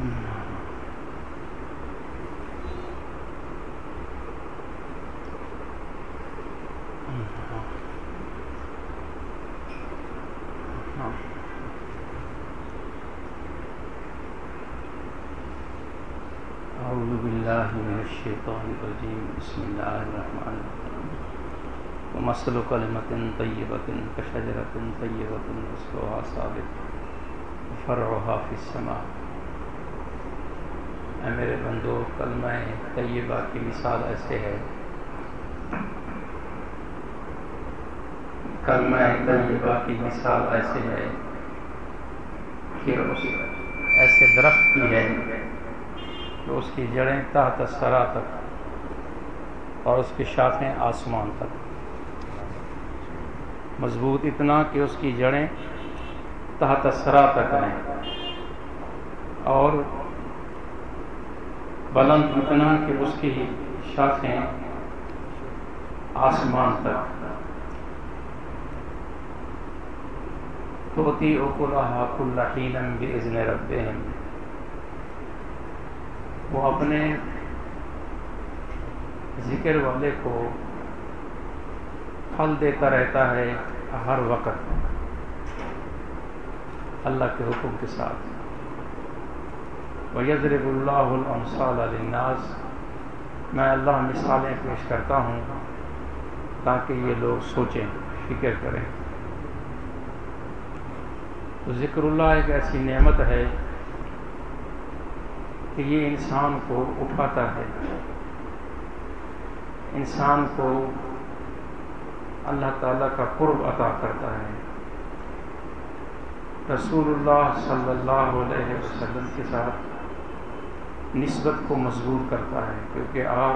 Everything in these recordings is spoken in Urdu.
أعوذ بالله من الشيطان الرجيم. بسم الله الرحمن الرحيم. ومثل كلمة طيبة كشجرة طيبة أصلها ثابت وفرعها في السماء. اے میرے بندو، کلمہ طیبہ کی مثال ایسے ہے۔ کلمہ طیبہ کی مثال ایسے ہے کہ اس ایسے درخت کی ہے کہ اس کی جڑیں تحت سرا تک اور اس کی شاخیں آسمان تک۔ مضبوط اتنا کہ اس کی جڑیں تحت سرا تک ہیں اور بلند اتنا کہ اس کی شاخیں آسمان تک توتی اکلحا کل حینم بزن رب وہ اپنے ذکر والے کو پھل دیتا رہتا ہے ہر وقت۔ اللہ کے حکم کے ساتھ۔ وَيَضْرِبُ اللَّهُ الْأَمْصَالَ لِلنَّاسِ میں اللہ مثالیں پیش کرتا ہوں تاکہ یہ لوگ سوچیں، فکر کریں۔ تو ذکر اللہ ایک ایسی نعمت ہے کہ یہ انسان کو اٹھاتا ہے۔ انسان کو اللہ تعالیٰ کا قرب عطا کرتا ہے۔ رسول اللہ صلی اللہ علیہ وسلم کے ساتھ نسبت کو مضبوط کرتا ہے۔ کیونکہ آپ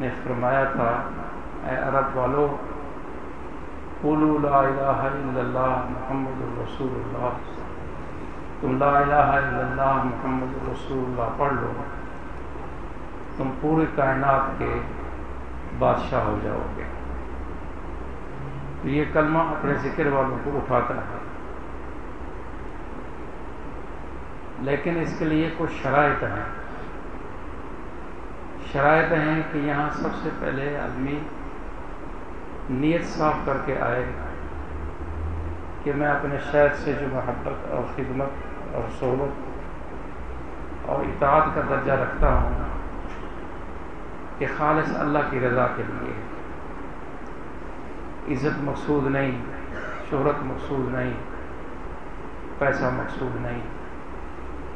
نے فرمایا تھا، اے عرب والو، قولوا لا الہ الا اللہ محمد الرسول اللہ۔ تم لا الہ الا اللہ محمد الرسول اللہ پڑھ لو۔ تم پوری کائنات کے بادشاہ ہو جاؤ گے۔ یہ کلمہ اپنے ذکر والوں کو اٹھاتا ہے۔ لیکن اس کے لیے کچھ شرائط ہیں۔ شرائط ہیں کہ یہاں سب سے پہلے آدمی نیت صاف کر کے آئے کہ میں اپنے شہر سے جو محبت اور خدمت اور صحبت اور اطاعت کا درجہ رکھتا ہوں کہ خالص اللہ کی رضا کے لیے۔ عزت مقصود نہیں، شہرت مقصود نہیں، پیسہ مقصود نہیں۔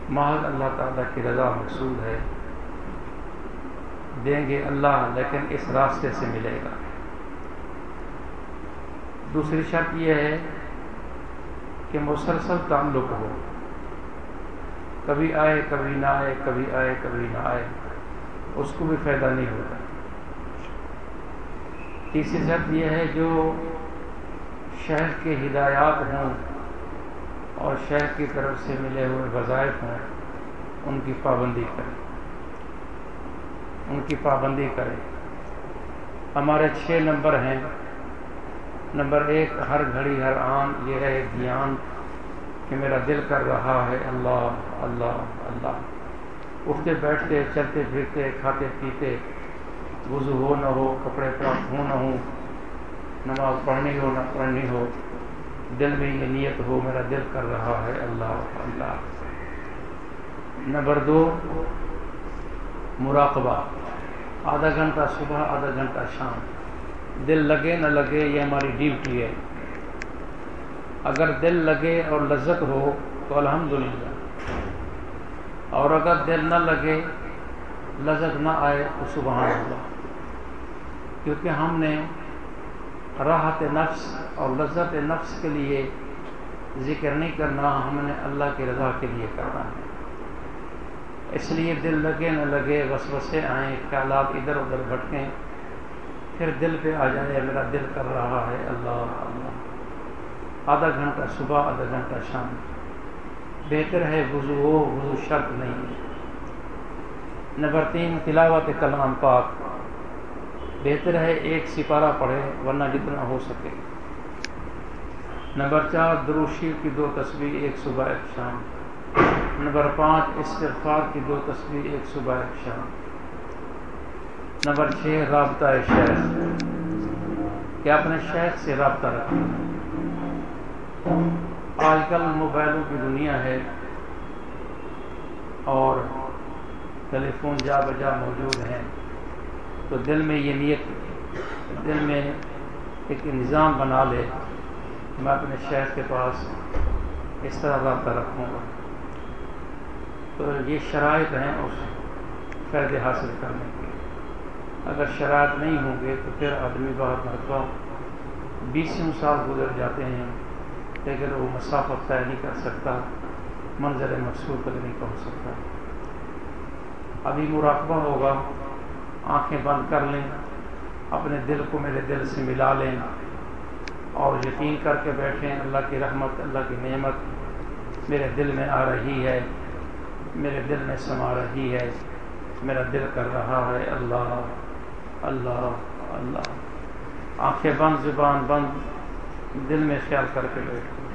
محض اللہ تعالیٰ کی رضا مقصود ہے، دیں گے اللہ، لیکن اس راستے سے ملے گا۔ دوسری شرط یہ ہے کہ مسلسل تعلق ہو۔ کبھی آئے، کبھی نہ آئے، کبھی آئے، کبھی نہ آئے، اس کو بھی فائدہ نہیں ہوتا۔ تیسری شرط یہ ہے جو شہر کے ہدایات ہوں اور شہر کی طرف سے ملے ہوئے وظائف ہوں، ان کی پابندی کرے ان کی پابندی کرے ہمارے چھ نمبر ہیں۔ نمبر ایک، ہر گھڑی، ہر آن، یہ ہے دھیان کہ میرا دل کر رہا ہے، اللہ اللہ اللہ۔ اٹھتے، بیٹھتے، چلتے، پھرتے، کھاتے، پیتے، وضو ہو نہ ہو، کپڑے پراپت ہو نہ ہو نماز پڑھنی ہو نہ پڑھنی ہو۔ دل میں یہ نیت ہو، میرا دل کر رہا ہے۔ اللہ اللہ۔ نمبر دو، مراقبہ۔ آدھا گھنٹہ صبح، آدھا گھنٹہ شام۔ دل لگے، نہ لگے، یہ ہماری ڈیوٹی ہے۔ اگر دل لگے اور لذت ہو تو الحمدللہ۔ اور اگر دل نہ لگے، لذت نہ آئے تو سبحان اللہ۔ کیونکہ ہم نے راحت نفس اور لذت نفس کے لیے ذکر نہیں کرنا ہم نے اللہ کی رضا کے لیے کرنا ہے۔ اس لیے دل لگے نہ لگے، وسوسے آئیں، خیالات ادھر ادھر بھٹکیں، پھر دل پہ آ جائے، میرا دل کر رہا ہے، اللہ اللہ۔ آدھا گھنٹہ صبح، آدھا گھنٹہ شام۔ بہتر ہے وضو ہو وضو شرط نہیں۔ نمبر تین، تلاوت کلام پاک۔ بہتر ہے ایک سپارہ پڑھے ورنہ جتنا ہو سکے۔ نمبر چار دروشی کی دو تصویر ایک صبح، ایک شام۔ نمبر پانچ، استغفار کی دو تصویر ایک صبح، ایک شام۔ نمبر چھ، رابطہ شیخ۔ کہ اپنے شیخ سے رابطہ رکھیں۔ آج کل موبائلوں کی دنیا ہے اور ٹیلی فون جا بجا موجود ہیں۔ تو دل میں یہ نیت دل میں ایک نظام بنا لے میں اپنے شہر کے پاس اس طرح رابطہ رکھوں گا۔ تو یہ شرائط ہیں اس فائدے حاصل کرنے کے اگر شرائط نہیں ہوں گے تو پھر آدمی بہت مرتبہ بیسوں سال گزر جاتے ہیں، لیکن وہ مسافت طے نہیں کر سکتا، منظر مقصود تک نہیں پہنچ سکتا۔ ابھی مراقبہ ہوگا۔ آنکھیں بند کر لیں اپنے دل کو میرے دل سے ملا لیں اور یقین کر کے بیٹھیں، اللہ کی رحمت، اللہ کی نعمت میرے دل میں آ رہی ہے، میرے دل میں سما رہی ہے، میرا دل کر رہا ہے، اللہ اللہ اللہ۔ آنکھیں بند، زبان بند، دل میں خیال کر کے بیٹھیں